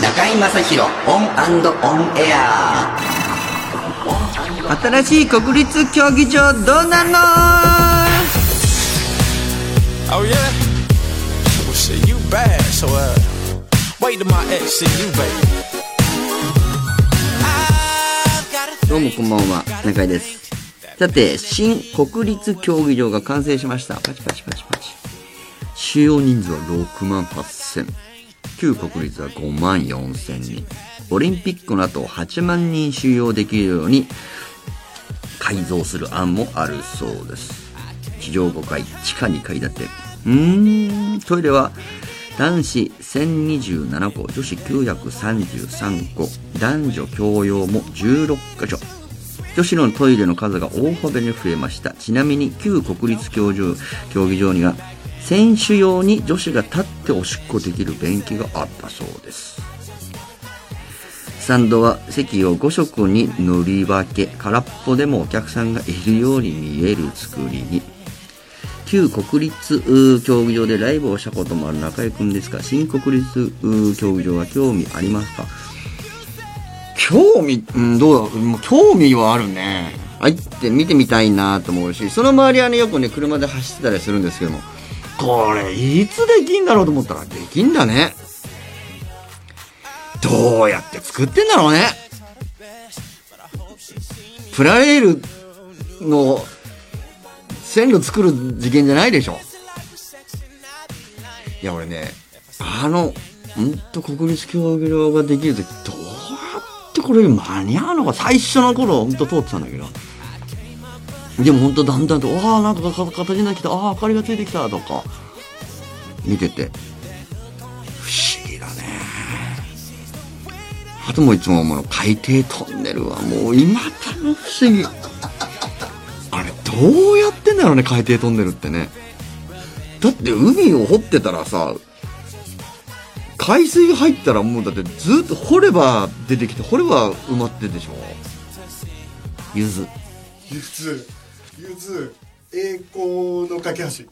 中居正広 ON & ON AIR 新しい国立競技場どうなんの Oh yeah? Well shit, you bad, so uh wait till my ex see you, baby. どうもこんばんは中居ですさて新国立競技場が完成しました。パチパチパチパチ。収容人数は6万8000旧国立は5万4000人。オリンピックの後8万人収容できるように改造する案もあるそうです。地上5階地下2階建て。うーん。トイレは男子1027個女子933個。男女共用も16箇所。女子のトイレの数が大幅に増えました。ちなみに旧国立競技場には選手用に女子が立っておしっこできる便器があったそうです。スタンドは席を5色に塗り分け空っぽでもお客さんがいるように見える作りに。旧国立競技場でライブをしたこともある中井くんですが新国立競技場は興味ありますか？興味、うん、どうだ、もう興味はあるね。入って見てみたいなと思うし、その周りはね、よくね、車で走ってたりするんですけども、これ、いつできんだろうと思ったら、できんだね。どうやって作ってんだろうね。プラレールの線路作る事件じゃないでしょ。いや、俺ね、あの、ほんと国立競技場ができるとき、これ間に合うのか、最初の頃、ほんと通ってたんだけど。でもほんとだんだんと、わあ、なんか形になってきた、ああ、明かりがついてきた、とか、見てて、不思議だね。あともいつも思う、海底トンネルはもう今たの不思議。あれ、どうやってんだろうね、海底トンネルってね。だって海を掘ってたらさ、海水が入ったらもうだってずっと掘れば出てきて、掘れば埋まってるでしょ？ゆず。ゆず、ゆず、栄光の架け橋。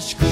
と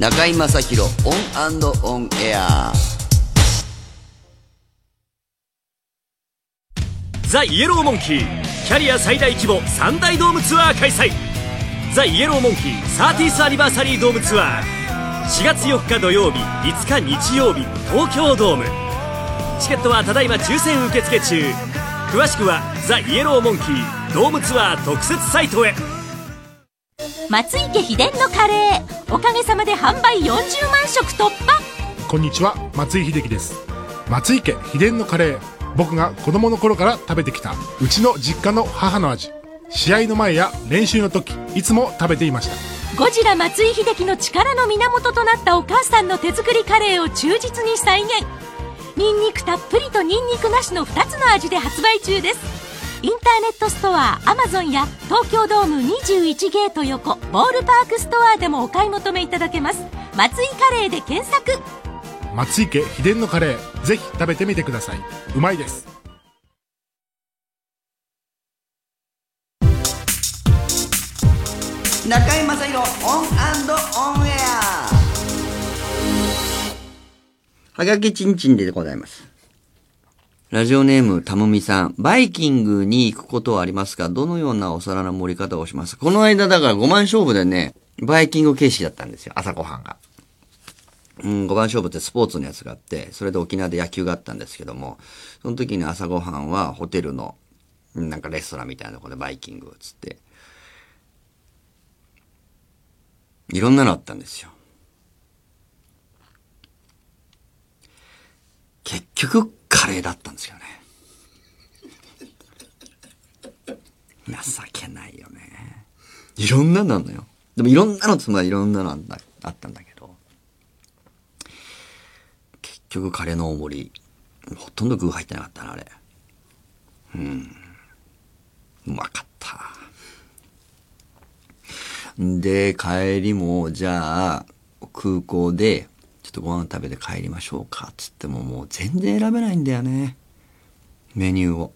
中居正広オンオンエア。ザ・イエローモンキーキャリア最大規模3大ドームツアー開催。ザ・イエローモンキー 30th アニバーサリードームツアー。4月4日土曜日5日日曜日東京ドーム。チケットはただいま抽選受付中。詳しくはザ・イエローモンキードームツアー特設サイトへ。松池秘伝のカレー。おかげさまで販売40万食突破。こんにちは松井秀喜です。松井家秘伝のカレー。僕が子供の頃から食べてきたうちの実家の母の味。試合の前や練習の時いつも食べていました。ゴジラ松井秀喜の力の源となったお母さんの手作りカレーを忠実に再現。ニンニクたっぷりとニンニクなしの2つの味で発売中ですインターネットストアアマゾンや東京ドーム21ゲート横ボールパークストアでもお買い求めいただけます。松井カレーで検索。松井家秘伝のカレーぜひ食べてみてください。うまいです。中居正広オンオンエア。はがきちんちんでございます。ラジオネーム、たむみさん。バイキングに行くことはありますか？どのようなお皿の盛り方をします？かこの間、だから5番勝負でね、バイキング形式だったんですよ。朝ごはんが。うん、5番勝負ってスポーツのやつがあって、それで沖縄で野球があったんですけども、その時に朝ごはんはホテルの、なんかレストランみたいなところでバイキングっつって、いろんなのあったんですよ。結局、レーだったんですよね。情けないよね。いろんなのあんのよ。でもいろんなのつまりいろんなのあんだあったんだけど、結局カレーの大盛り、ほとんど具入ってなかったな、あれ。うん。うまかった。で、帰りも、じゃあ、空港で、ちょっとご飯食べて帰りましょうか、つってももう全然選べないんだよね。メニューを。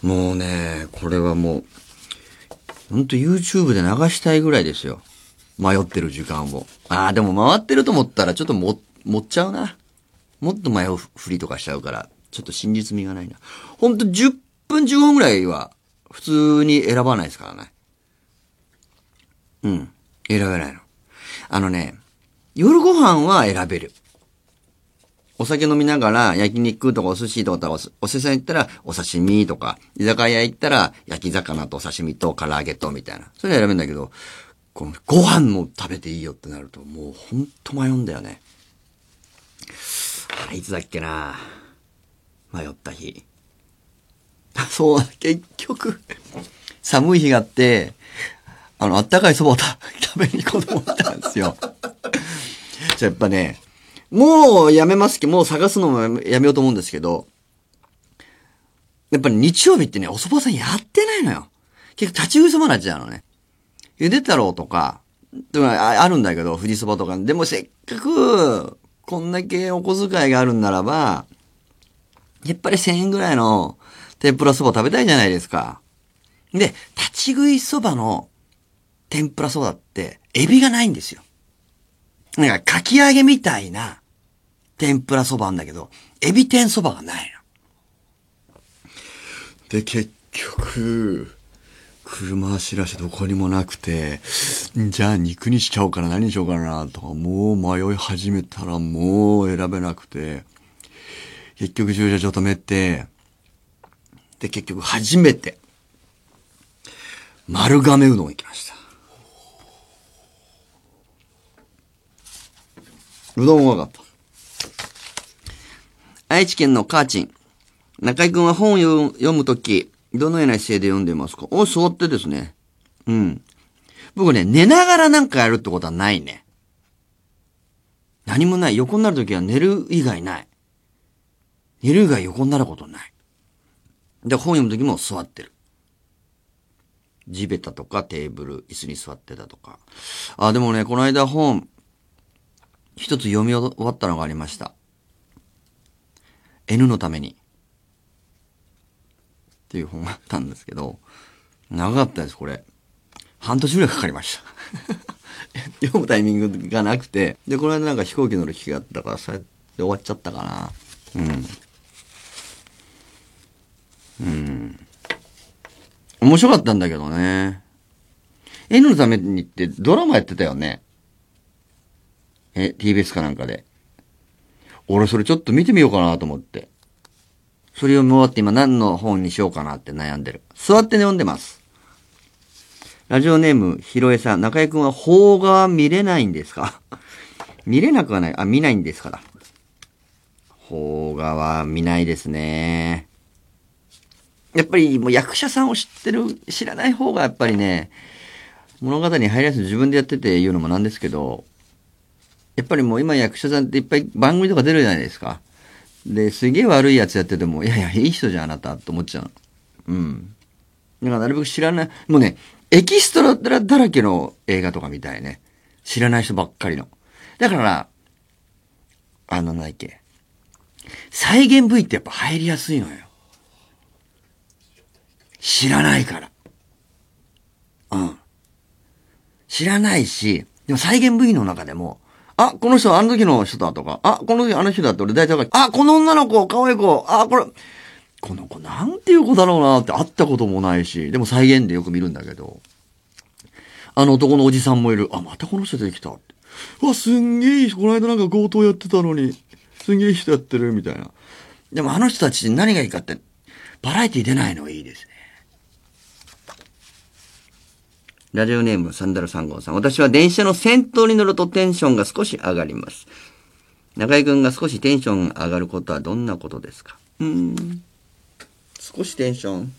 もうね、これはもう、ほんと YouTube で流したいぐらいですよ。迷ってる時間を。ああ、でも回ってると思ったらちょっとも、持っちゃうな。もっと迷うふりとかしちゃうから、ちょっと真実味がないな。ほんと10分15分ぐらいは、普通に選ばないですからね。うん。選べないの。あのね、夜ご飯は選べる。お酒飲みながら焼肉とかお寿司とかおお寿司屋行ったらお刺身とか、居酒屋行ったら焼き魚とお刺身と唐揚げとみたいな。それ選べんだけど、このご飯も食べていいよってなるともうほんと迷うんだよね。あいつだっけな迷った日。そう、結局、寒い日があって、あの、あったかいそばを食べに行こうと思ったんですよ。じゃあやっぱね、もうやめますけど、もう探すのもやめようと思うんですけど、やっぱり日曜日ってね、お蕎麦さんやってないのよ。結構立ち食いそばになっちゃうのね。ゆで太郎とか、とかあるんだけど、富士そばとか。でもせっかく、こんだけお小遣いがあるんならば、やっぱり1000円ぐらいの天ぷらそば食べたいじゃないですか。で、立ち食いそばの天ぷらそばって、エビがないんですよ。なんか、かき揚げみたいな天ぷらそばあんだけど、エビ天そばがないの。で、結局、車走らしてどこにもなくて、じゃあ肉にしちゃおうかな、何にしようかな、とか、もう迷い始めたらもう選べなくて、結局駐車場止めて、で、結局初めて、丸亀うどん行きました。うどんうまかった。愛知県のカーチン。中井くんは本を読むとき、どのような姿勢で読んでますか？お、座ってですね。うん。僕ね、寝ながらなんかやるってことはないね。何もない。横になるときは寝る以外ない。寝る以外横になることない。で、本読むときも座ってる。地べたとかテーブル、椅子に座ってたとか。あ、でもね、この間本、一つ読み終わったのがありました。N のために。っていう本があったんですけど、長かったです、これ。半年ぐらいかかりました。読むタイミングがなくて、で、この間なんか飛行機乗る機会があったから、それで終わっちゃったかな。うん。うん。面白かったんだけどね。N のためにってドラマやってたよね。え、TBS かなんかで。俺それちょっと見てみようかなと思って。それを見終わって今何の本にしようかなって悩んでる。座って読んでます。ラジオネーム、ひろえさん。中井くんは邦画は見れないんですか？見れなくはない。あ、見ないんですから。邦画は見ないですね。やっぱりもう役者さんを知ってる、知らない方がやっぱりね、物語に入りやすい自分でやってて言うのもなんですけど、やっぱりもう今役者さんっていっぱい番組とか出るじゃないですか。で、すげえ悪いやつやってても、いやいや、いい人じゃん、あなた、と思っちゃう。うん。だからなるべく知らない、もうね、エキストラだらけの映画とか見たいね。知らない人ばっかりの。だから、あの、なんだっけ。再現 V ってやっぱ入りやすいのよ。知らないから。うん。知らないし、でも再現 V の中でも、あ、この人あの時の人だとか、あ、この時あの人だって俺大体わかる。あ、この女の子、可愛い子、あ、これ、この子なんていう子だろうなって会ったこともないし、でも再現でよく見るんだけど、あの男のおじさんもいる。あ、またこの人出てきたって。うわ、すんげえ人、この間なんか強盗やってたのに、すんげえ人やってる、みたいな。でもあの人たち何がいいかって、バラエティ出ないのいいです。ラジオネームサンダル3号さん。私は電車の先頭に乗るとテンションが少し上がります。中井くんが少しテンション上がることはどんなことですか？うん。少しテンション。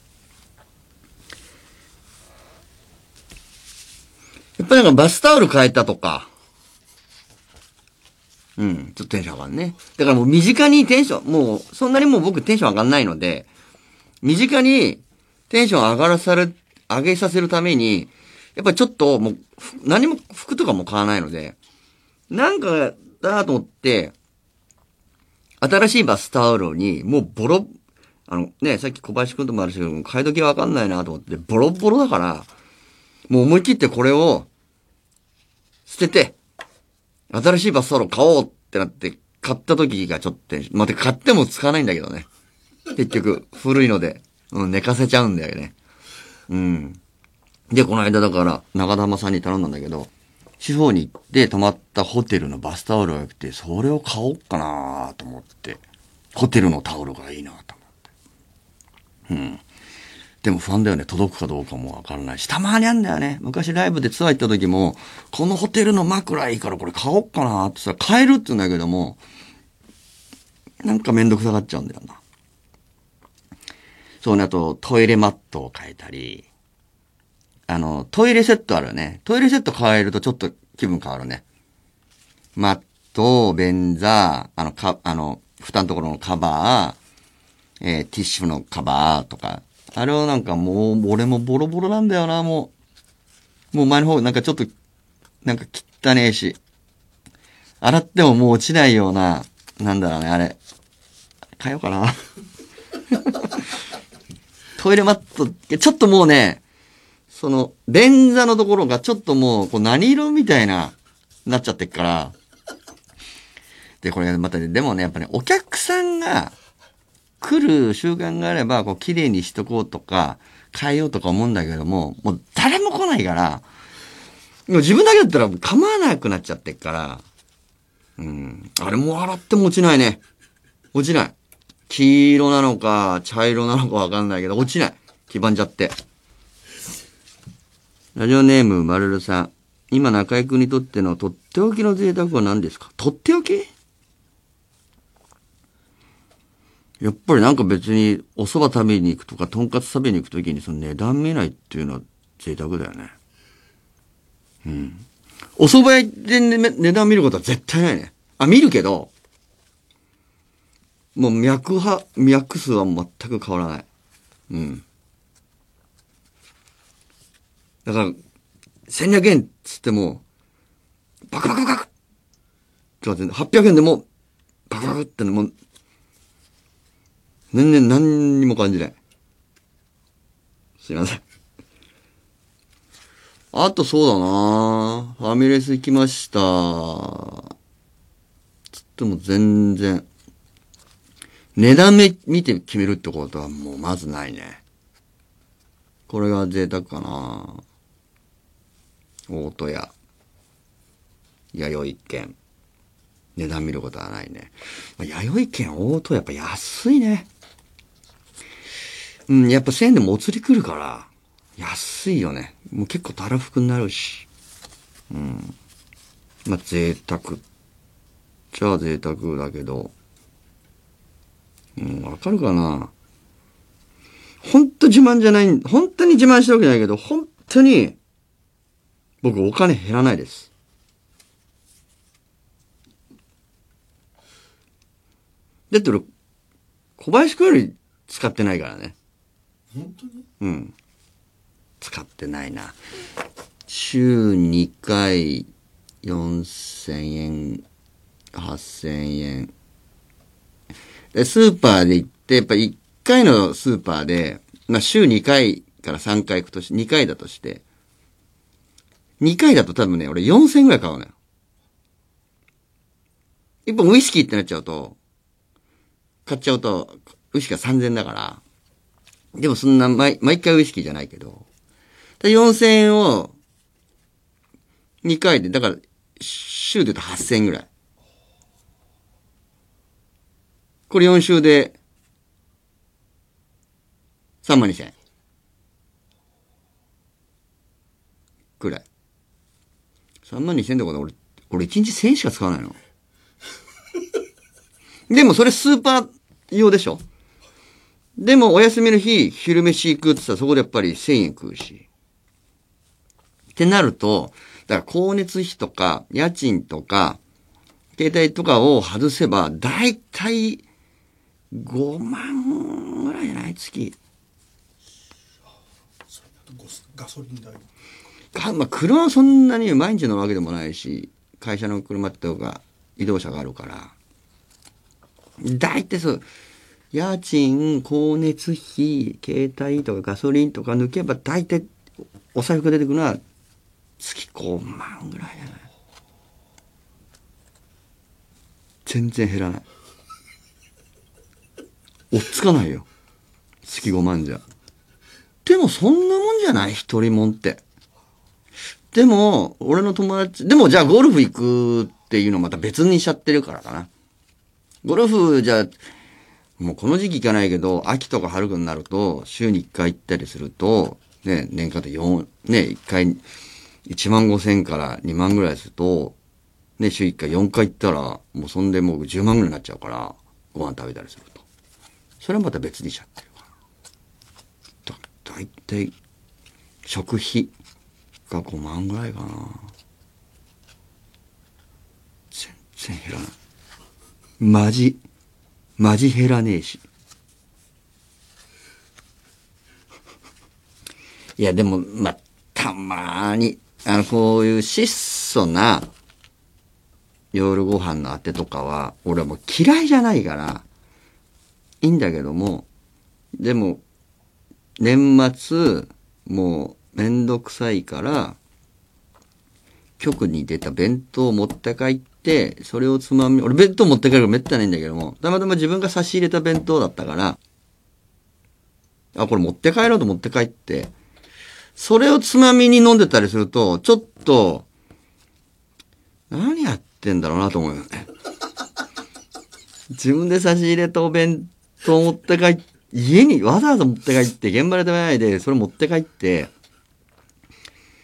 やっぱりなんかバスタオル変えたとか。うん、ちょっとテンション上がるね。だからもう身近にテンション、もうそんなにもう僕テンション上がんないので、身近にテンション上がらされ、上げさせるために、やっぱりちょっともう、何も服とかも買わないので、なんかだと思って、新しいバスタオルに、もうボロ、あのね、さっき小林くんともあるし、買い時わかんないなと思って、ボロボロだから、もう思い切ってこれを、捨てて、新しいバスタオル買おうってなって、買った時がちょっと、また買っても使わないんだけどね。結局、古いので、うん、寝かせちゃうんだよね。うん。で、この間だから、長玉さんに頼んだんだけど、地方に行って泊まったホテルのバスタオルが良くて、それを買おうかなと思って。ホテルのタオルがいいなと思って。うん。でも不安だよね。届くかどうかもわからないし、たまにあんだよね。昔ライブでツアー行った時も、このホテルの枕いいからこれ買おうかなってさ、買えるって言うんだけども、なんかめんどくさがっちゃうんだよな。そうね、あとトイレマットを変えたり、あの、トイレセットあるよね。トイレセット変えるとちょっと気分変わるね。マット、便座、あの、か、あの、蓋のところのカバー、えーティッシュのカバーとか。あれをなんかもう、俺もボロボロなんだよな、もう。もう前の方なんかちょっと、なんか汚ねえし。洗ってももう落ちないような、なんだろうね、あれ。変えようかな。トイレマット、ちょっともうね、その、便座のところがちょっともう、こう何色みたいな、なっちゃってっから。で、これまたね、でもね、やっぱね、お客さんが来る習慣があれば、こう、綺麗にしとこうとか、変えようとか思うんだけども、もう誰も来ないから、も自分だけだったら構わなくなっちゃってっから、うん。あれも洗っても落ちないね。落ちない。黄色なのか、茶色なのかわかんないけど、落ちない。黄ばんじゃって。ラジオネーム、まるるさん。今、中井くんにとってのとっておきの贅沢は何ですか？とっておき？やっぱりなんか別にお蕎麦食べに行くとか、とんかつ食べに行くときにその値段見ないっていうのは贅沢だよね。うん。お蕎麦屋で、ね、値段見ることは絶対ないね。あ、見るけど、もう脈は、脈数は全く変わらない。うん。だから、1200円っつっても、バクバクバクってなって800円でも、バクバクってね、もう、全然何にも感じない。すいません。あとそうだなファミレス行きました。つっても全然。値段め見て決めるってことはもうまずないね。これが贅沢かな大戸屋。弥生県。値段見ることはないね。まあ弥生県大戸屋やっぱ安いね。うん、やっぱ1000円でもお釣り来るから、安いよね。もう結構たらふくになるし。うん。まあ、贅沢。じゃあ贅沢だけど。うん、わかるかな本当自慢じゃない、本当に自慢してるわけじゃないけど、本当に、僕お金減らないです。だって俺、小林くんより使ってないからね。本当に？うん。使ってないな。週2回4000円、8000円。で、スーパーで行って、やっぱ1回のスーパーで、まあ週2回から3回行くとし、2回だとして、2回だと多分ね、俺4000円ぐらい買うのよ。一本ウイスキーってなっちゃうと、買っちゃうと、ウイスキーが3000円だから、でもそんな毎、毎回ウイスキーじゃないけど、で4000円を2回で、だから、週で言うと8000円ぐらい。これ4週で、3万2000円。くらい。3万2000円ってことは俺、俺1日1000円しか使わないの。でもそれスーパー用でしょでもお休みの日、昼飯行くって言ったらそこでやっぱり1000円食うし。ってなると、だから光熱費とか、家賃とか、携帯とかを外せば、だいたい5万ぐらいじゃない？月。ガソリン代まあ、車はそんなに毎日乗るわけでもないし、会社の車とか移動車があるから。だいたいそう、家賃、光熱費、携帯とかガソリンとか抜けば、だいたいお財布が出てくるのは月5万ぐらいじゃない全然減らない。追っつかないよ。月5万じゃ。でもそんなもんじゃない？一人もんって。でも、俺の友達、でもじゃあゴルフ行くっていうのまた別にしちゃってるからかな。ゴルフじゃ、もうこの時期行かないけど、秋とか春になると、週に1回行ったりすると、ね、年間で4、ね、1回1万5千から2万ぐらいすると、ね、週1回4回行ったら、もうそんでもう10万ぐらいになっちゃうから、ご飯食べたりすると。それはまた別にしちゃってるから。だ、だいたい、食費5万ぐらいかな。全然減らない。マジ、マジ減らねえし。いや、でも、まあ、たまに、あの、こういう質素な夜ご飯のあてとかは、俺はもう嫌いじゃないから、いいんだけども、でも、年末、もう、めんどくさいから、局に出た弁当を持って帰って、それをつまみ、俺弁当持って帰るからめったないんだけども、たまたま自分が差し入れた弁当だったから、あ、これ持って帰ろうと持って帰って、それをつまみに飲んでたりすると、ちょっと、何やってんだろうなと思うよね。自分で差し入れたお弁当持って帰って、家にわざわざ持って帰って、現場で食べないで、それ持って帰って、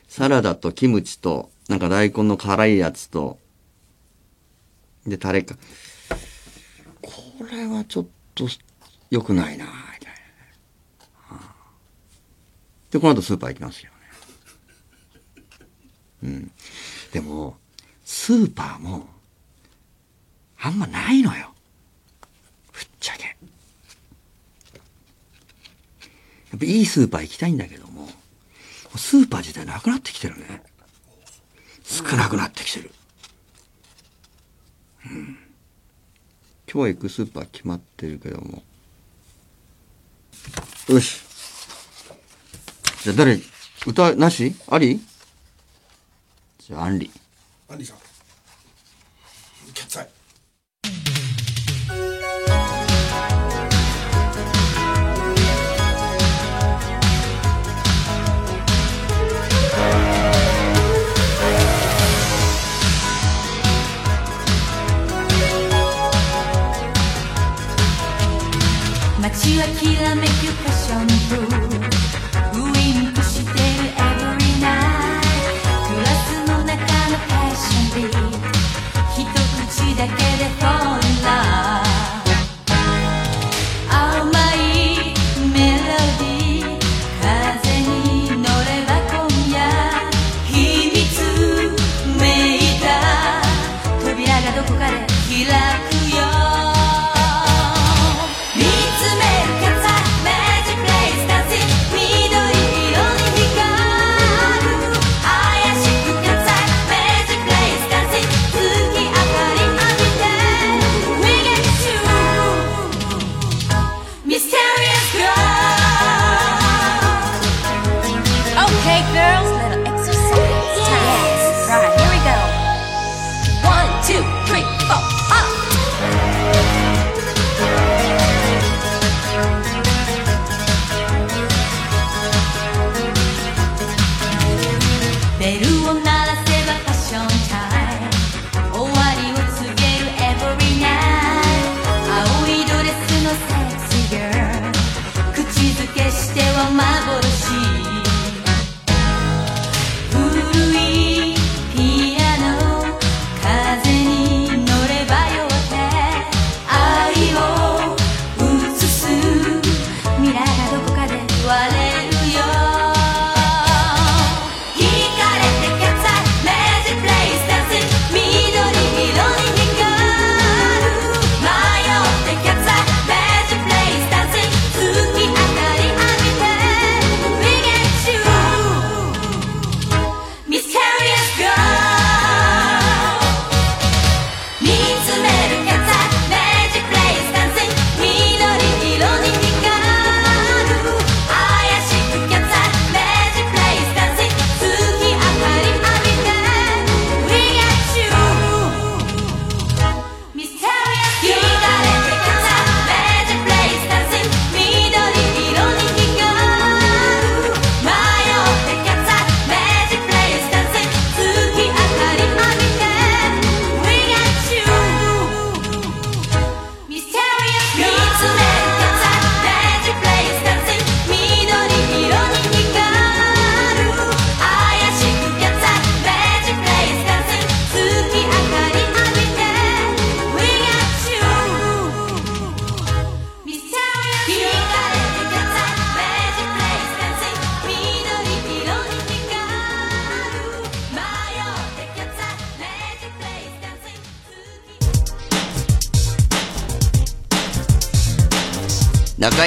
サラダとキムチと、なんか大根の辛いやつと、で、タレか。これはちょっと良くないなみたいな。で、この後スーパー行きますよね。うん。でも、スーパーも、あんまないのよ。ぶっちゃけ。やっぱいいスーパー行きたいんだけども、スーパー自体なくなってきてるね。少なくなってきてる。うん。今日行くスーパー決まってるけども。よし。じゃあ誰、歌なし？ありじゃあ、アンリ。アンリさん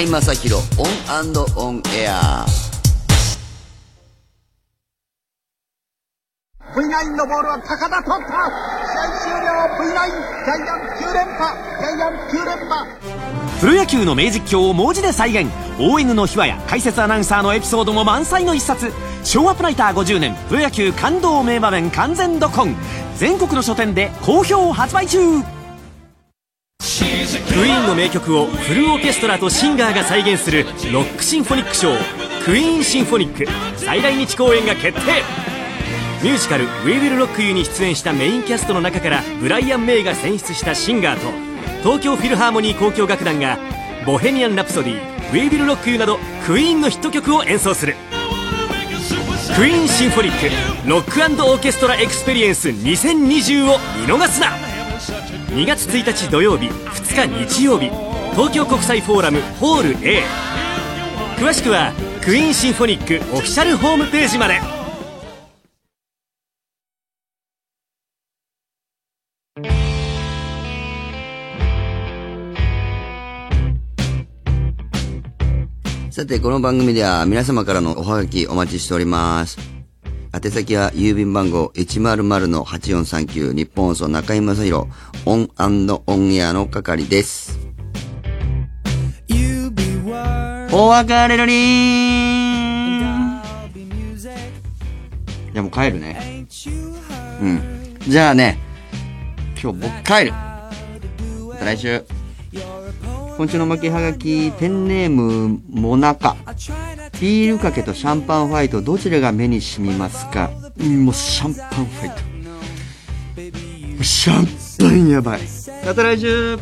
中居正広オンオンエア。V9 のボールは高田取った。試合終了 V9 ジャイアンツ9連覇ジャイアンツ9連覇。プロ野球の名実況を文字で再現。ON の秘話や解説アナウンサーのエピソードも満載の一冊。ショウアップナイター50年プロ野球感動名場面完全読本。全国の書店で好評発売中クイーンの名曲をフルオーケストラとシンガーが再現するロックシンフォニックショークイーンシンフォニック。再来日公演が決定。ミュージカル「We Will Rock You」に出演したメインキャストの中からブライアン・メイが選出したシンガーと東京フィルハーモニー交響楽団が「ボヘミアン・ラプソディ」「We Will Rock You」などクイーンのヒット曲を演奏する。クイーンシンフォニックロックオーケストラエクスペリエンス2020を見逃すな。2月1日土曜日2日日曜日東京国際フォーラムホール A 詳しくはクイーンシンフォニックオフィシャルホームページまでさて、この番組では皆様からのおはがきお待ちしております。宛先は郵便番号100-8439日本放送中居正広オンオンエアの係です。お別れのりーんじゃあもう帰るね。うん。じゃあね、今日僕帰る。来週。今週の巻きはがき、ペンネーム、モナカ。ビールかけとシャンパンファイトどちらが目にしみますか？もうシャンパンファイト。シャンパンやばい。また来週。